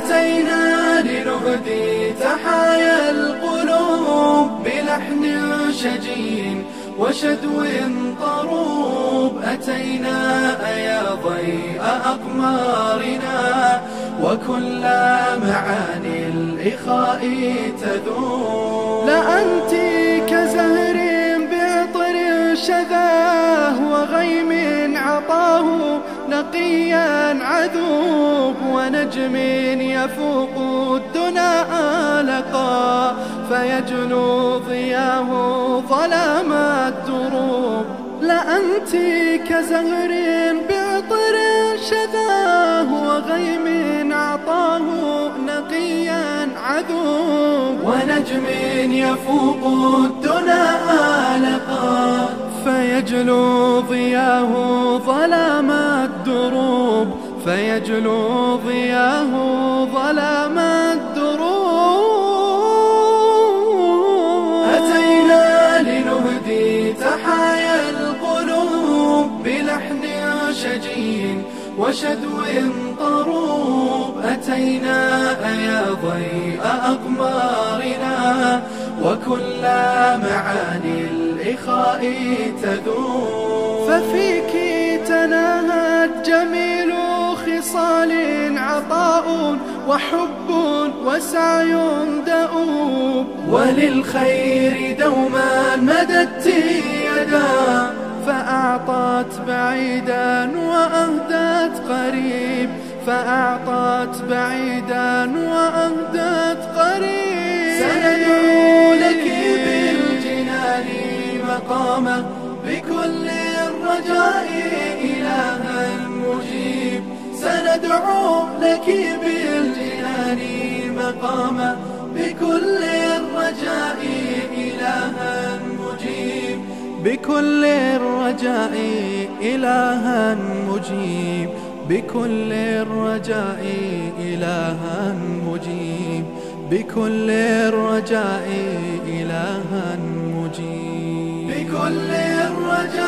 أتينا لنهدي تحايا القلوب بلحن شجي وشدو طروب. أتينا أيا ضيء أقمارنا وكل معاني الإخاء تذوب. لأنت كزهر بعطر شذاه وغيم عطاه نقيا عذوب ونجم يفوق الدنا ألقا فيجلو ضياه ظلام الدروب. لأنت كزهر بعطر شذاه وغيم عطاه نقيا عذوب. ونجم يفوق الدنا ألقا فيجلو ضياه ظلام الدروب فيجلو ضياه ظلام الدروب. أتينا لنهدي تحايا القلوب بلحن شجي وشدو طروب. أتينا يا ضيء أقمارنا وكل معاني الإخاء تذوب. ففيك تناهت جميل خصال عطاء وحب وسعي دؤوب. وللخير دوما مددت يدا. فأعطت بعيدا وأهدت قريب. فأعطت بعيدا وأهدت قريب. سندعو لك بالجنان مقامه بكل الرجاء إلها مجيب سندعو لك بالجنان مقامه بكل الرجاء إلها مجيب بكل الرجاء إلها مجيب بكل الرجاء إلها مجيب بكل الرجاء إلها مجيب بكل الرجاء إلها مجيب بكل الرجاء